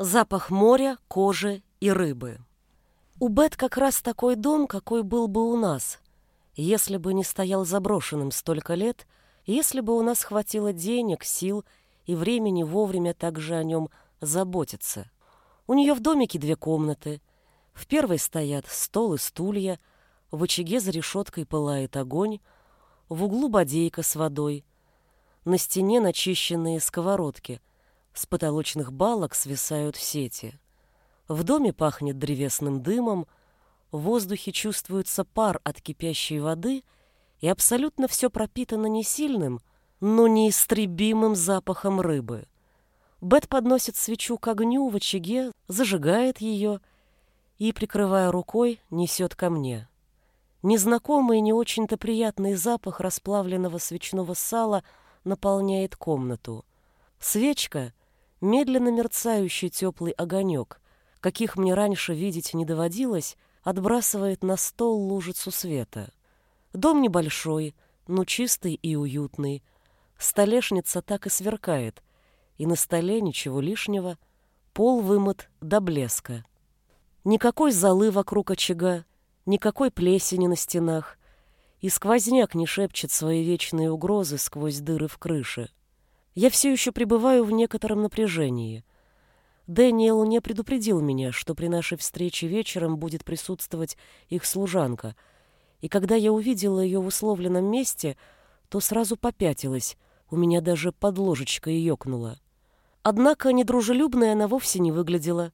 Запах моря, кожи и рыбы. У Бет как раз такой дом, какой был бы у нас, если бы не стоял заброшенным столько лет, если бы у нас хватило денег, сил и времени вовремя также о нем заботиться. У нее в домике две комнаты. В первой стоят стол и стулья, в очаге за решеткой пылает огонь, в углу бодейка с водой, на стене начищенные сковородки, с потолочных балок свисают сети. В доме пахнет древесным дымом, в воздухе чувствуется пар от кипящей воды, и абсолютно все пропитано не сильным, но неистребимым запахом рыбы. Бет подносит свечу к огню в очаге, зажигает ее и, прикрывая рукой, несет ко мне. Незнакомый и не очень-то приятный запах расплавленного свечного сала наполняет комнату. Свечка — медленно мерцающий теплый огонек, каких мне раньше видеть не доводилось, отбрасывает на стол лужицу света. Дом небольшой, но чистый и уютный. Столешница так и сверкает, и на столе ничего лишнего, пол вымыт до блеска. Никакой золы вокруг очага, никакой плесени на стенах, и сквозняк не шепчет свои вечные угрозы сквозь дыры в крыше. Я все еще пребываю в некотором напряжении. Дэниел не предупредил меня, что при нашей встрече вечером будет присутствовать их служанка, и когда я увидела ее в условленном месте, то сразу попятилась, у меня даже под ложечкой ёкнула. Однако недружелюбной она вовсе не выглядела.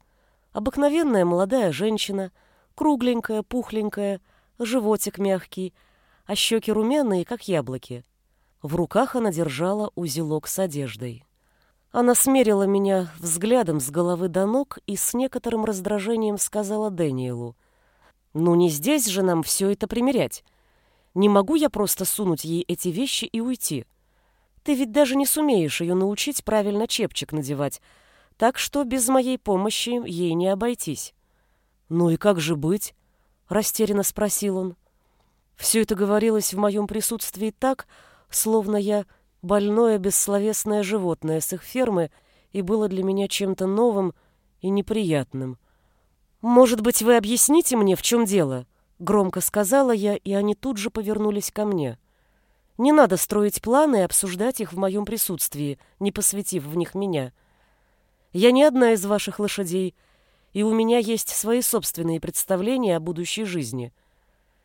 Обыкновенная молодая женщина — Кругленькая, пухленькая, животик мягкий, а щеки румяные, как яблоки. В руках она держала узелок с одеждой. Она смерила меня взглядом с головы до ног и с некоторым раздражением сказала Дэниелу. «Ну не здесь же нам все это примерять. Не могу я просто сунуть ей эти вещи и уйти. Ты ведь даже не сумеешь ее научить правильно чепчик надевать, так что без моей помощи ей не обойтись». «Ну и как же быть?» — растерянно спросил он. Все это говорилось в моем присутствии так, словно я больное бессловесное животное с их фермы и было для меня чем-то новым и неприятным. «Может быть, вы объясните мне, в чем дело?» — громко сказала я, и они тут же повернулись ко мне. «Не надо строить планы и обсуждать их в моем присутствии, не посвятив в них меня. Я не одна из ваших лошадей, и у меня есть свои собственные представления о будущей жизни.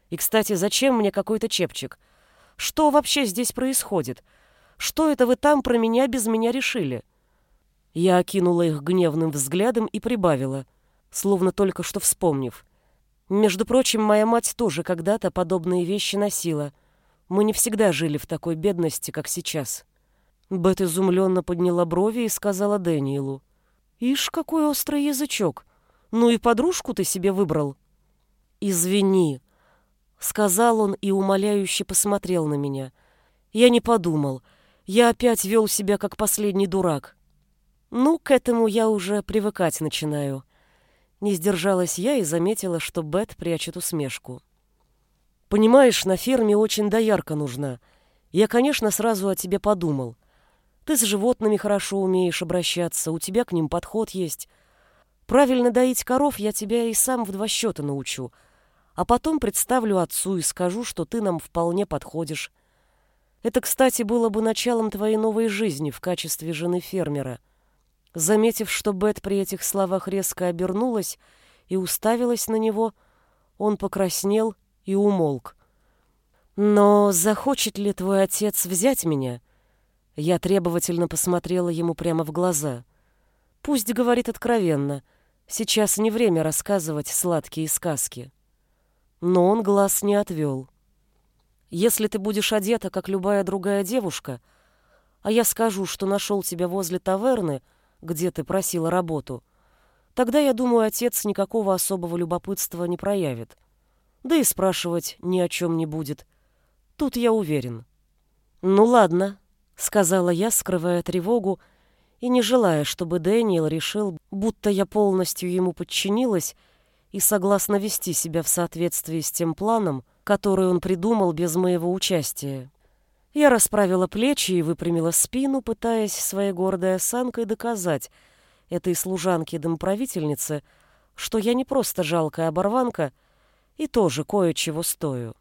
И, кстати, зачем мне какой-то чепчик? Что вообще здесь происходит? Что это вы там про меня без меня решили?» Я окинула их гневным взглядом и прибавила, словно только что вспомнив. «Между прочим, моя мать тоже когда-то подобные вещи носила. Мы не всегда жили в такой бедности, как сейчас». Бет изумленно подняла брови и сказала Дэниелу. «Ишь, какой острый язычок! Ну и подружку ты себе выбрал. Извини, сказал он и умоляюще посмотрел на меня. Я не подумал. Я опять вел себя как последний дурак. Ну, к этому я уже привыкать начинаю. Не сдержалась я и заметила, что Бет прячет усмешку. Понимаешь, на ферме очень доярка нужна. Я, конечно, сразу о тебе подумал. Ты с животными хорошо умеешь обращаться, у тебя к ним подход есть. Правильно доить коров я тебя и сам в два счета научу, а потом представлю отцу и скажу, что ты нам вполне подходишь. Это, кстати, было бы началом твоей новой жизни в качестве жены фермера. Заметив, что Бет при этих словах резко обернулась и уставилась на него, он покраснел и умолк. «Но захочет ли твой отец взять меня?» Я требовательно посмотрела ему прямо в глаза. «Пусть говорит откровенно — Сейчас не время рассказывать сладкие сказки. Но он глаз не отвел. Если ты будешь одета, как любая другая девушка, а я скажу, что нашел тебя возле таверны, где ты просила работу, тогда, я думаю, отец никакого особого любопытства не проявит. Да и спрашивать ни о чем не будет. Тут я уверен. «Ну ладно», — сказала я, скрывая тревогу, — и не желая, чтобы Дэниел решил, будто я полностью ему подчинилась и согласна вести себя в соответствии с тем планом, который он придумал без моего участия. Я расправила плечи и выпрямила спину, пытаясь своей гордой осанкой доказать, этой служанки-домоправительницы, что я не просто жалкая оборванка и тоже кое-чего стою.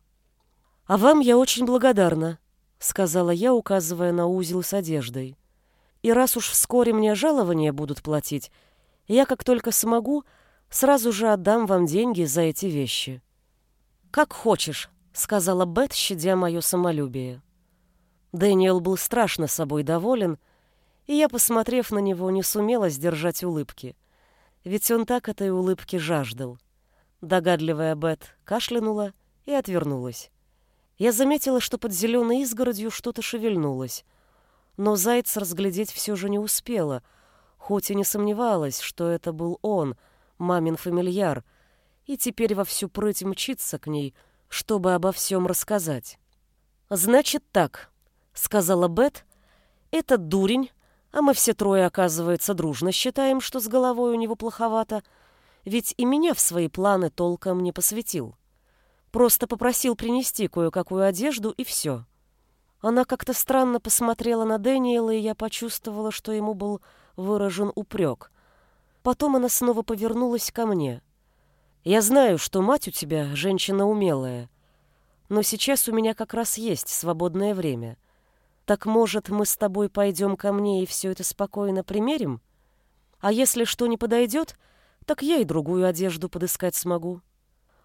«А вам я очень благодарна», — сказала я, указывая на узел с одеждой. «И раз уж вскоре мне жалования будут платить, я, как только смогу, сразу же отдам вам деньги за эти вещи». «Как хочешь», — сказала Бет, щадя мое самолюбие. Дэниел был страшно собой доволен, и я, посмотрев на него, не сумела сдержать улыбки. Ведь он так этой улыбки жаждал. Догадливая Бет кашлянула и отвернулась. Я заметила, что под зеленой изгородью что-то шевельнулось, но заяц разглядеть все же не успела, хоть и не сомневалась, что это был он, мамин фамильяр, и теперь во всю прыть мчится к ней, чтобы обо всем рассказать. «Значит так», — сказала Бет, — «этот дурень а мы все трое, оказывается, дружно считаем, что с головой у него плоховато, ведь и меня в свои планы толком не посвятил. Просто попросил принести кое-какую одежду, и все. Она как-то странно посмотрела на Дэниела, и я почувствовала, что ему был выражен упрек. Потом она снова повернулась ко мне. «Я знаю, что мать у тебя женщина умелая, но сейчас у меня как раз есть свободное время». Так, может, мы с тобой пойдем ко мне и все это спокойно примерим? А если что не подойдет, так я и другую одежду подыскать смогу.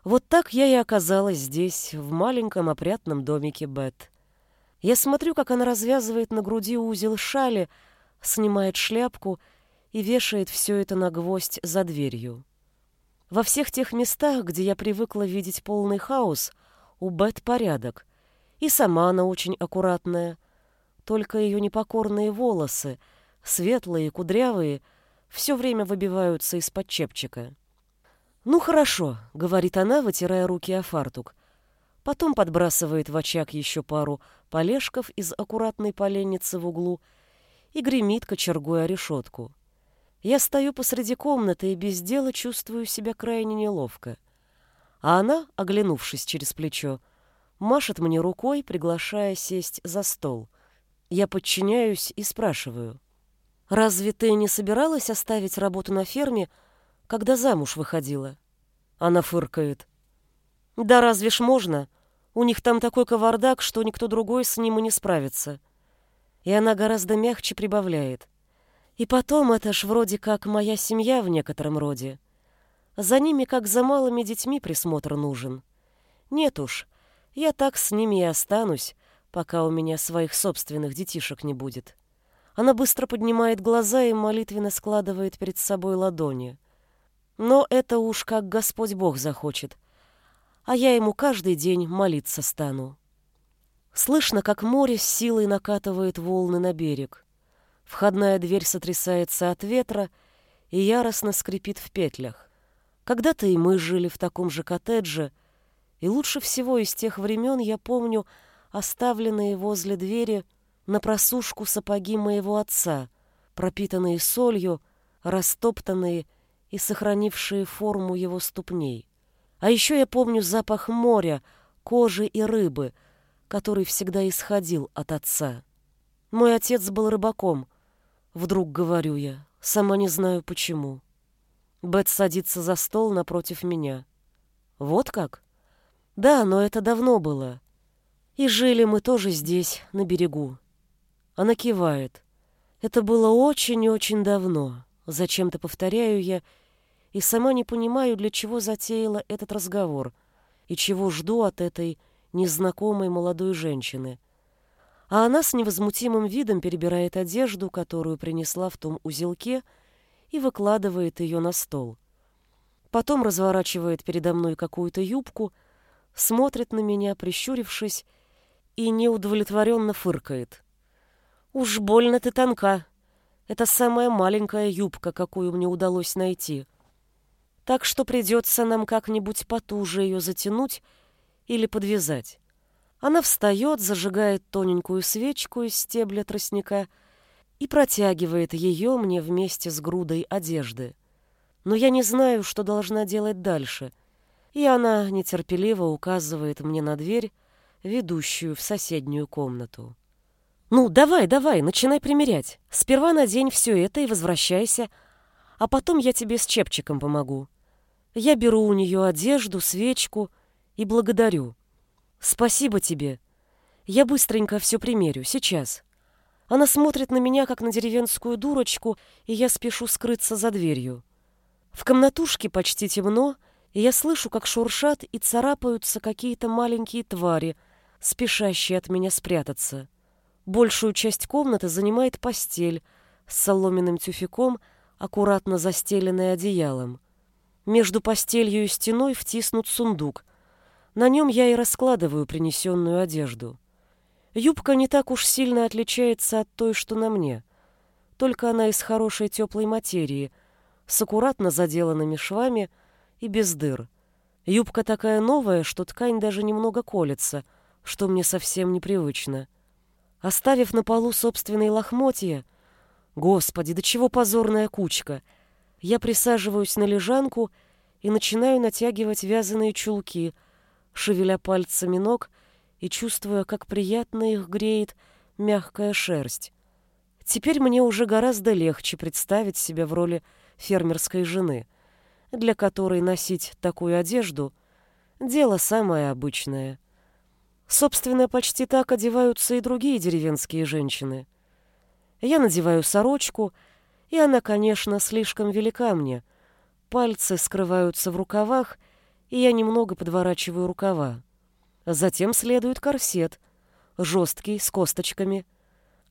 Вот так я и оказалась здесь, в маленьком опрятном домике Бет. Я смотрю, как она развязывает на груди узел шали, снимает шляпку и вешает все это на гвоздь за дверью. Во всех тех местах, где я привыкла видеть полный хаос, у Бет порядок. И сама она очень аккуратная — только ее непокорные волосы, светлые, кудрявые, все время выбиваются из-под чепчика. «Ну хорошо», — говорит она, вытирая руки о фартук. Потом подбрасывает в очаг еще пару полежков из аккуратной поленницы в углу и гремит кочергой о решетку. Я стою посреди комнаты и без дела чувствую себя крайне неловко. А она, оглянувшись через плечо, машет мне рукой, приглашая сесть за стол — я подчиняюсь и спрашиваю. «Разве ты не собиралась оставить работу на ферме, когда замуж выходила?» Она фыркает. «Да разве ж можно? У них там такой кавардак, что никто другой с ним и не справится». И она гораздо мягче прибавляет. «И потом это ж вроде как моя семья в некотором роде. За ними, как за малыми детьми, присмотр нужен. Нет уж, я так с ними и останусь, пока у меня своих собственных детишек не будет. Она быстро поднимает глаза и молитвенно складывает перед собой ладони. Но это уж как Господь Бог захочет. А я ему каждый день молиться стану. Слышно, как море с силой накатывает волны на берег. Входная дверь сотрясается от ветра и яростно скрипит в петлях. Когда-то и мы жили в таком же коттедже, и лучше всего из тех времен я помню, оставленные возле двери на просушку сапоги моего отца, пропитанные солью, растоптанные и сохранившие форму его ступней. А еще я помню запах моря, кожи и рыбы, который всегда исходил от отца. Мой отец был рыбаком, вдруг говорю я, сама не знаю почему. Бет садится за стол напротив меня. Вот как? Да, но это давно было. И жили мы тоже здесь, на берегу. Она кивает. Это было очень и очень давно. Зачем-то повторяю я, и сама не понимаю, для чего затеяла этот разговор и чего жду от этой незнакомой молодой женщины. А она с невозмутимым видом перебирает одежду, которую принесла в том узелке, и выкладывает ее на стол. Потом разворачивает передо мной какую-то юбку, смотрит на меня, прищурившись, и неудовлетворенно фыркает. «Уж больно ты тонка. Это самая маленькая юбка, какую мне удалось найти. Так что придется нам как-нибудь потуже ее затянуть или подвязать». Она встает, зажигает тоненькую свечку из стебля тростника и протягивает ее мне вместе с грудой одежды. Но я не знаю, что должна делать дальше, и она нетерпеливо указывает мне на дверь, ведущую в соседнюю комнату. «Ну, давай, давай, начинай примерять. Сперва надень все это и возвращайся, А потом я тебе с чепчиком помогу. Я беру у нее одежду, свечку и благодарю. Спасибо тебе. Я быстренько все примерю, сейчас. Она смотрит на меня, как на деревенскую дурочку, и я спешу скрыться за дверью. В комнатушке почти темно, и я слышу, как шуршат и царапаются какие-то маленькие твари, спешащие от меня спрятаться. Большую часть комнаты занимает постель с соломенным тюфяком, аккуратно застеленный одеялом. Между постелью и стеной втиснут сундук. На нем я и раскладываю принесенную одежду. Юбка не так уж сильно отличается от той, что на мне. Только она из хорошей теплой материи, с аккуратно заделанными швами и без дыр. Юбка такая новая, что ткань даже немного колется, что мне совсем непривычно. Оставив на полу собственные лохмотья, господи, до чего позорная кучка, я присаживаюсь на лежанку и начинаю натягивать вязаные чулки, шевеля пальцами ног и чувствуя, как приятно их греет мягкая шерсть. Теперь мне уже гораздо легче представить себя в роли фермерской жены, для которой носить такую одежду — дело самое обычное. Собственно, почти так одеваются и другие деревенские женщины. Я надеваю сорочку, и она, конечно, слишком велика мне. Пальцы скрываются в рукавах, и я немного подворачиваю рукава. Затем следует корсет, жесткий, с косточками.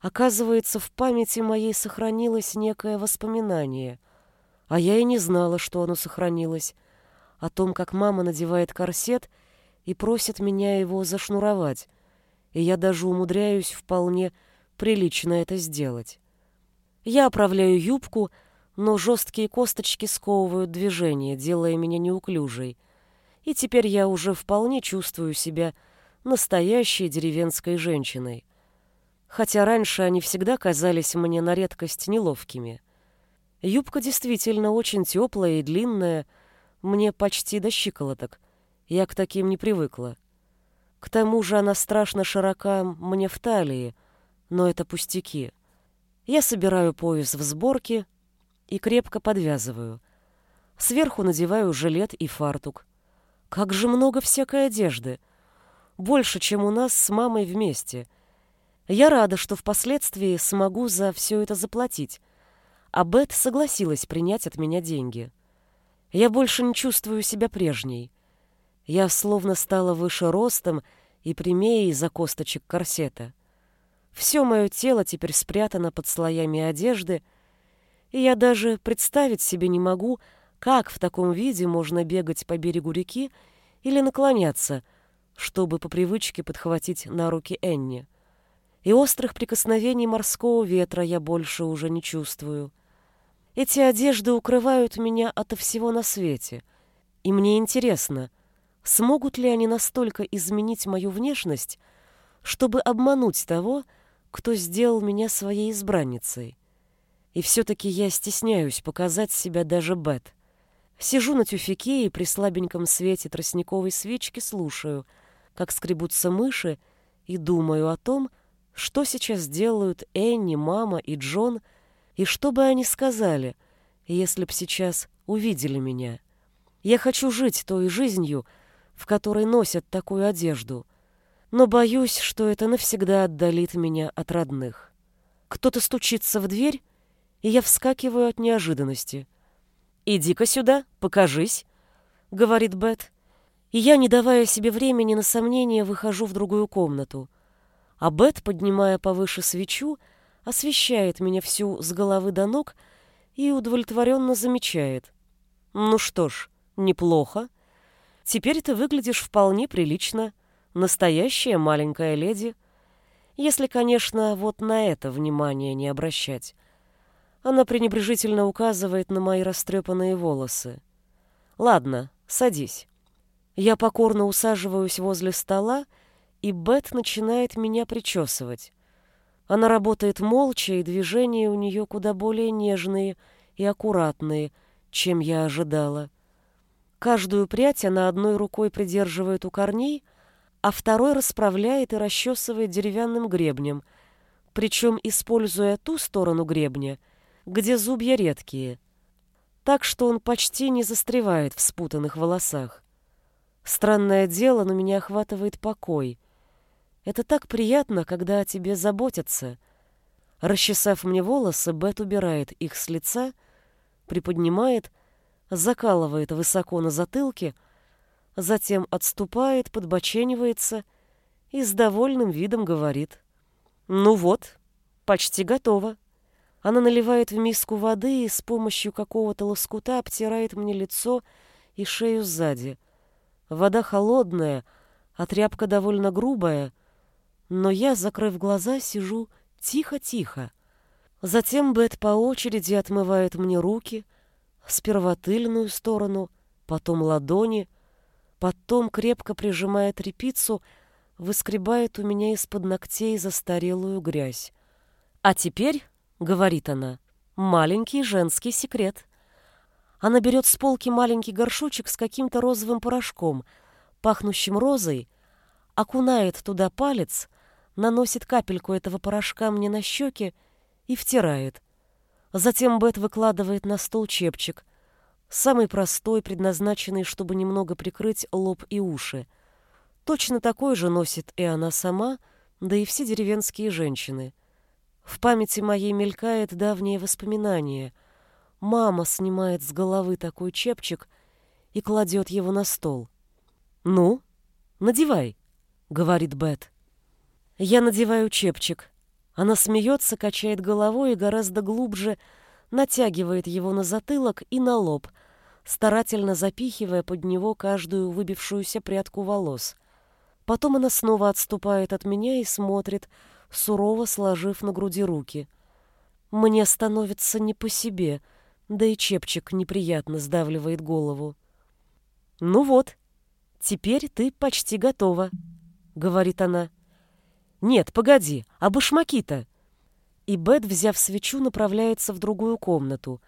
Оказывается, в памяти моей сохранилось некое воспоминание, а я и не знала, что оно сохранилось, о том, как мама надевает корсет — и просят меня его зашнуровать, и я даже умудряюсь вполне прилично это сделать. Я оправляю юбку, но жесткие косточки сковывают движение, делая меня неуклюжей, и теперь я уже вполне чувствую себя настоящей деревенской женщиной. Хотя раньше они всегда казались мне на редкость неловкими. Юбка действительно очень теплая и длинная, мне почти до щиколоток — я к таким не привыкла. К тому же она страшно широка мне в талии, но это пустяки. Я собираю пояс в сборке и крепко подвязываю. Сверху надеваю жилет и фартук. Как же много всякой одежды. Больше, чем у нас с мамой вместе. Я рада, что впоследствии смогу за все это заплатить. А Бет согласилась принять от меня деньги. Я больше не чувствую себя прежней. Я словно стала выше ростом и прямее из-за косточек корсета. Все мое тело теперь спрятано под слоями одежды, и я даже представить себе не могу, как в таком виде можно бегать по берегу реки или наклоняться, чтобы по привычке подхватить на руки Энни. И острых прикосновений морского ветра я больше уже не чувствую. Эти одежды укрывают меня ото всего на свете, и мне интересно — Смогут ли они настолько изменить мою внешность, чтобы обмануть того, кто сделал меня своей избранницей? И все-таки я стесняюсь показать себя даже Бет. Сижу на тюфяке и при слабеньком свете тростниковой свечки слушаю, как скребутся мыши, и думаю о том, что сейчас делают Энни, мама и Джон, и что бы они сказали, если б сейчас увидели меня. Я хочу жить той жизнью, в которой носят такую одежду, но боюсь, что это навсегда отдалит меня от родных. Кто-то стучится в дверь, и я вскакиваю от неожиданности. «Иди-ка сюда, покажись», — говорит Бет. И я, не давая себе времени на сомнение, выхожу в другую комнату. А Бет, поднимая повыше свечу, освещает меня всю с головы до ног и удовлетворенно замечает. «Ну что ж, неплохо. Теперь ты выглядишь вполне прилично. Настоящая маленькая леди. Если, конечно, вот на это внимание не обращать. Она пренебрежительно указывает на мои растрепанные волосы. Ладно, садись. Я покорно усаживаюсь возле стола, и Бет начинает меня причесывать. Она работает молча, и движения у нее куда более нежные и аккуратные, чем я ожидала. Каждую прядь она одной рукой придерживает у корней, а второй расправляет и расчесывает деревянным гребнем, причем используя ту сторону гребня, где зубья редкие. так что он почти не застревает в спутанных волосах. Странное дело, но меня охватывает покой. Это так приятно, когда о тебе заботятся. Расчесав мне волосы, Бет убирает их с лица, приподнимает, закалывает высоко на затылке, затем отступает, подбоченивается и с довольным видом говорит. «Ну вот, почти готово». Она наливает в миску воды и с помощью какого-то лоскута обтирает мне лицо и шею сзади. Вода холодная, а тряпка довольно грубая, но я, закрыв глаза, сижу тихо-тихо. Затем Бет по очереди отмывает мне руки, сперва тыльную сторону, потом ладони, потом крепко прижимая тряпицу, выскребает у меня из-под ногтей застарелую грязь. А теперь говорит она. Маленький женский секрет. Она берет с полки маленький горшочек с каким-то розовым порошком, пахнущим розой, окунает туда палец, наносит капельку этого порошка мне на щеки и втирает. Затем Бет выкладывает на стол чепчик, самый простой, предназначенный, чтобы немного прикрыть лоб и уши. Точно такой же носит и она сама, да и все деревенские женщины — в памяти моей мелькает давнее воспоминание. Мама снимает с головы такой чепчик и кладет его на стол. «Ну, надевай», — говорит Бет. Я надеваю чепчик. Она смеется, качает головой и гораздо глубже натягивает его на затылок и на лоб, старательно запихивая под него каждую выбившуюся прядку волос. Потом она снова отступает от меня и смотрит, сурово сложив на груди руки. Мне становится не по себе, да и чепчик неприятно сдавливает голову. «Ну вот, теперь ты почти готова», — говорит она. «Нет, погоди, а башмаки-то?» И Бет, взяв свечу, направляется в другую комнату,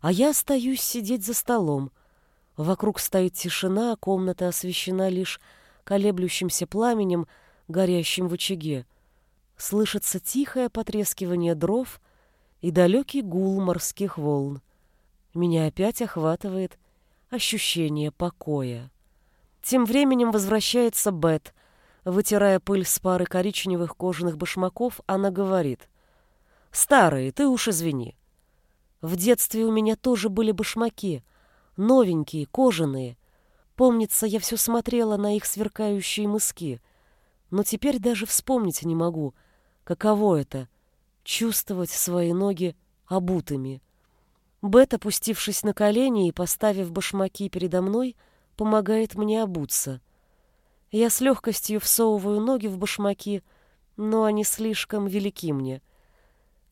а я остаюсь сидеть за столом. Вокруг стоит тишина, а комната освещена лишь колеблющимся пламенем, горящим в очаге. Слышится тихое потрескивание дров и далекий гул морских волн. Меня опять охватывает ощущение покоя. Тем временем возвращается Бет. Вытирая пыль с пары коричневых кожаных башмаков, она говорит. «Старые, ты уж извини. В детстве у меня тоже были башмаки, новенькие, кожаные. Помнится, я все смотрела на их сверкающие мыски, но теперь даже вспомнить не могу — Каково это — чувствовать свои ноги обутыми? Бет, опустившись на колени и поставив башмаки передо мной, помогает мне обуться. Я с легкостью всовываю ноги в башмаки, но они слишком велики мне.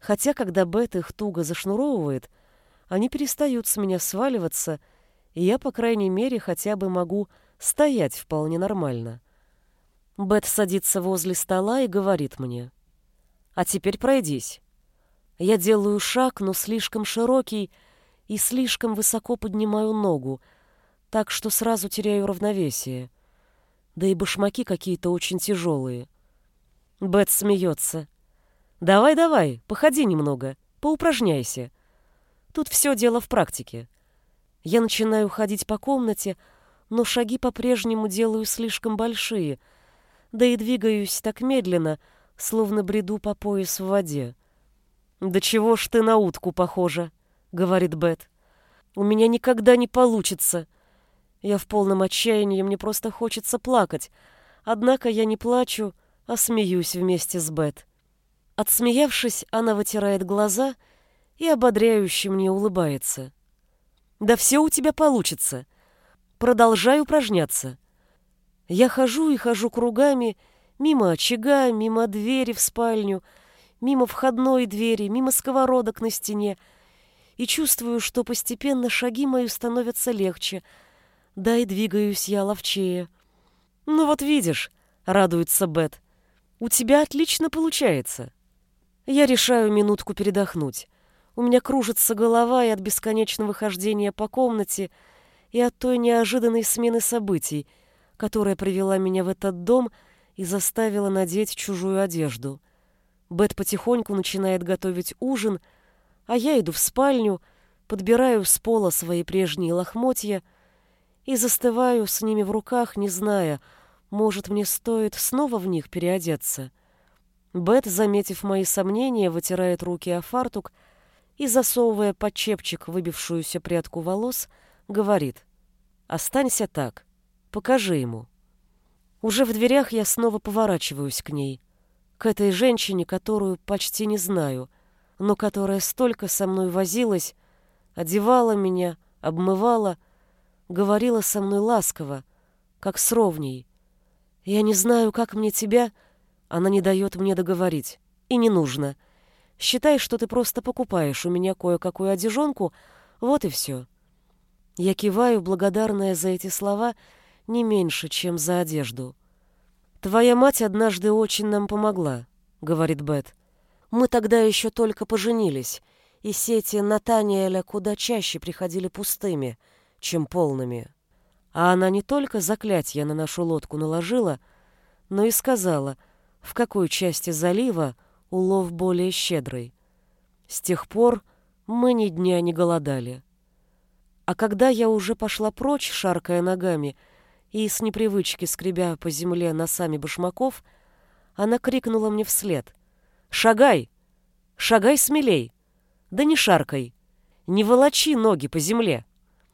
Хотя, когда Бет их туго зашнуровывает, они перестают с меня сваливаться, и я, по крайней мере, хотя бы могу стоять вполне нормально. Бет садится возле стола и говорит мне — а теперь пройдись. Я делаю шаг, но слишком широкий и слишком высоко поднимаю ногу, так что сразу теряю равновесие. Да и башмаки какие-то очень тяжелые. Бет смеется. «Давай, давай, походи немного, поупражняйся. Тут все дело в практике. Я начинаю ходить по комнате, но шаги по-прежнему делаю слишком большие, да и двигаюсь так медленно — словно бреду по пояс в воде. «Да чего ж ты на утку похожа?» — говорит Бет. «У меня никогда не получится. Я в полном отчаянии, мне просто хочется плакать. Однако я не плачу, а смеюсь вместе с Бет». Отсмеявшись, она вытирает глаза и ободряюще мне улыбается. «Да все у тебя получится. Продолжай упражняться». Я хожу и хожу кругами, Мимо очага, мимо двери в спальню, мимо входной двери, мимо сковородок на стене. И чувствую, что постепенно шаги мои становятся легче. Да и двигаюсь я ловчее. «Ну вот видишь», — радуется Бет, — «у тебя отлично получается». Я решаю минутку передохнуть. У меня кружится голова и от бесконечного хождения по комнате, и от той неожиданной смены событий, которая привела меня в этот дом — и заставила надеть чужую одежду. Бет потихоньку начинает готовить ужин, а я иду в спальню, подбираю с пола свои прежние лохмотья и застываю с ними в руках, не зная, может, мне стоит снова в них переодеться. Бет, заметив мои сомнения, вытирает руки о фартук и, засовывая под чепчик выбившуюся прядку волос, говорит «Останься так, покажи ему». Уже в дверях я снова поворачиваюсь к ней, к этой женщине, которую почти не знаю, но которая столько со мной возилась, одевала меня, обмывала, говорила со мной ласково, как с ровней. Я не знаю, как мне тебя... Она не дает мне договорить. И не нужно. Считай, что ты просто покупаешь у меня кое-какую одежонку, вот и все. Я киваю, благодарная за эти слова, не меньше, чем за одежду. «Твоя мать однажды очень нам помогла», — говорит Бет. «Мы тогда еще только поженились, и сети Натаниэля куда чаще приходили пустыми, чем полными. А она не только заклятие на нашу лодку наложила, но и сказала, в какой части залива улов более щедрый. С тех пор мы ни дня не голодали. А когда я уже пошла прочь, шаркая ногами, и с непривычки скребя по земле носами башмаков, она крикнула мне вслед. «Шагай! Шагай смелей! Да не шаркай! Не волочи ноги по земле!»